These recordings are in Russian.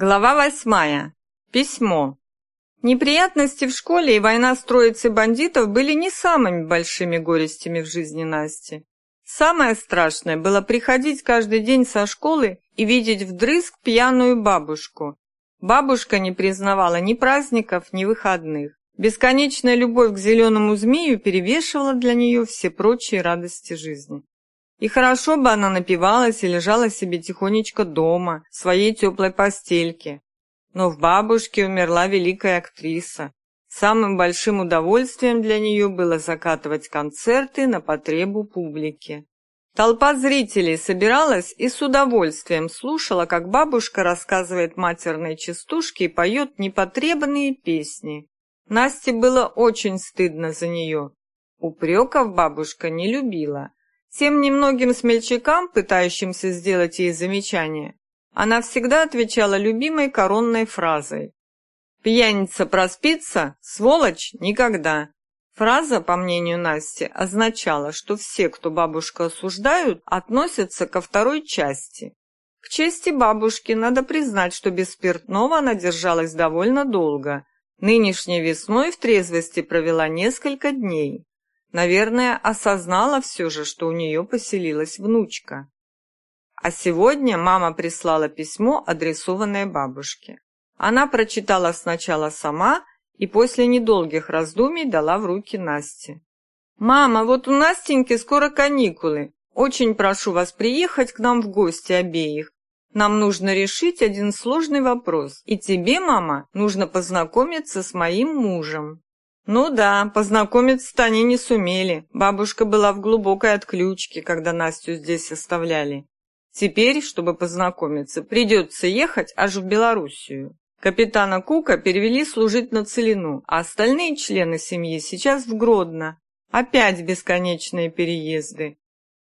Глава восьмая. Письмо. Неприятности в школе и война с троицей бандитов были не самыми большими горестями в жизни Насти. Самое страшное было приходить каждый день со школы и видеть вдрызг пьяную бабушку. Бабушка не признавала ни праздников, ни выходных. Бесконечная любовь к зеленому змею перевешивала для нее все прочие радости жизни. И хорошо бы она напивалась и лежала себе тихонечко дома, в своей теплой постельке. Но в бабушке умерла великая актриса. Самым большим удовольствием для нее было закатывать концерты на потребу публики. Толпа зрителей собиралась и с удовольствием слушала, как бабушка рассказывает матерные частушки и поет непотребные песни. Насте было очень стыдно за нее. Упреков бабушка не любила, тем немногим смельчакам, пытающимся сделать ей замечание, она всегда отвечала любимой коронной фразой «Пьяница проспится, сволочь никогда». Фраза, по мнению Насти, означала, что все, кто бабушку осуждают, относятся ко второй части. К чести бабушки надо признать, что без спиртного она держалась довольно долго. Нынешней весной в трезвости провела несколько дней. Наверное, осознала все же, что у нее поселилась внучка. А сегодня мама прислала письмо, адресованное бабушке. Она прочитала сначала сама и после недолгих раздумий дала в руки Насте. «Мама, вот у Настеньки скоро каникулы. Очень прошу вас приехать к нам в гости обеих. Нам нужно решить один сложный вопрос, и тебе, мама, нужно познакомиться с моим мужем». Ну да, познакомиться-то они не сумели. Бабушка была в глубокой отключке, когда Настю здесь оставляли. Теперь, чтобы познакомиться, придется ехать аж в Белоруссию. Капитана Кука перевели служить на Целину, а остальные члены семьи сейчас в Гродно. Опять бесконечные переезды.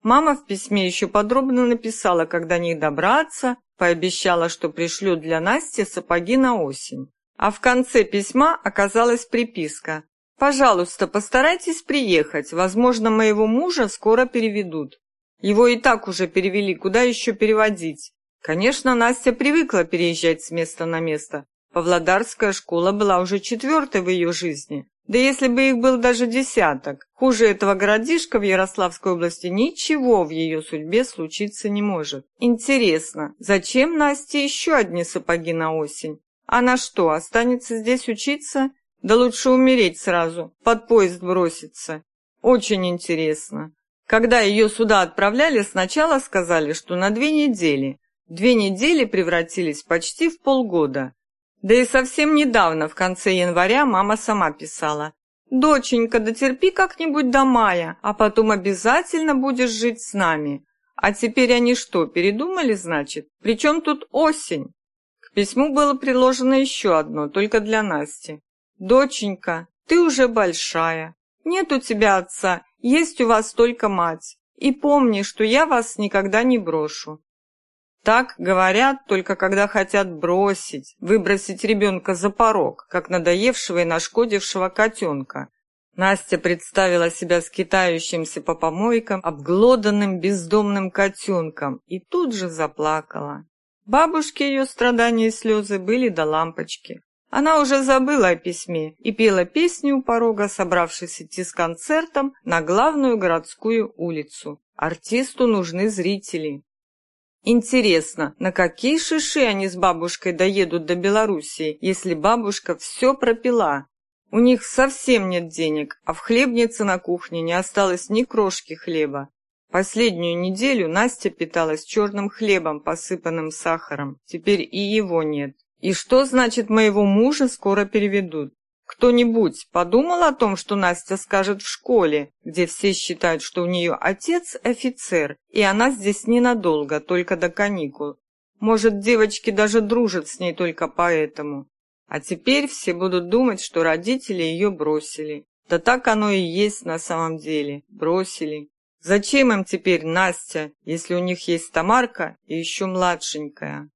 Мама в письме еще подробно написала, как до них добраться, пообещала, что пришлет для Насти сапоги на осень. А в конце письма оказалась приписка. «Пожалуйста, постарайтесь приехать. Возможно, моего мужа скоро переведут. Его и так уже перевели, куда еще переводить?» Конечно, Настя привыкла переезжать с места на место. Павлодарская школа была уже четвертой в ее жизни. Да если бы их был даже десяток, хуже этого городишка в Ярославской области ничего в ее судьбе случиться не может. Интересно, зачем Насте еще одни сапоги на осень? Она что, останется здесь учиться? Да лучше умереть сразу, под поезд броситься. Очень интересно. Когда ее сюда отправляли, сначала сказали, что на две недели. Две недели превратились почти в полгода. Да и совсем недавно, в конце января, мама сама писала. «Доченька, дотерпи как-нибудь до мая, а потом обязательно будешь жить с нами». А теперь они что, передумали, значит? Причем тут осень? Письму было приложено еще одно, только для Насти. «Доченька, ты уже большая. Нет у тебя отца, есть у вас только мать. И помни, что я вас никогда не брошу». Так говорят только когда хотят бросить, выбросить ребенка за порог, как надоевшего и нашкодившего котенка. Настя представила себя скитающимся по помойкам, обглоданным бездомным котенком, и тут же заплакала. Бабушке ее страдания и слезы были до лампочки. Она уже забыла о письме и пела песню у порога, собравшись идти с концертом на главную городскую улицу. Артисту нужны зрители. Интересно, на какие шиши они с бабушкой доедут до Белоруссии, если бабушка все пропила? У них совсем нет денег, а в хлебнице на кухне не осталось ни крошки хлеба. Последнюю неделю Настя питалась черным хлебом, посыпанным сахаром. Теперь и его нет. И что значит моего мужа скоро переведут? Кто-нибудь подумал о том, что Настя скажет в школе, где все считают, что у нее отец офицер, и она здесь ненадолго, только до каникул? Может, девочки даже дружат с ней только поэтому? А теперь все будут думать, что родители ее бросили. Да так оно и есть на самом деле. Бросили. Зачем им теперь Настя, если у них есть Тамарка и еще младшенькая?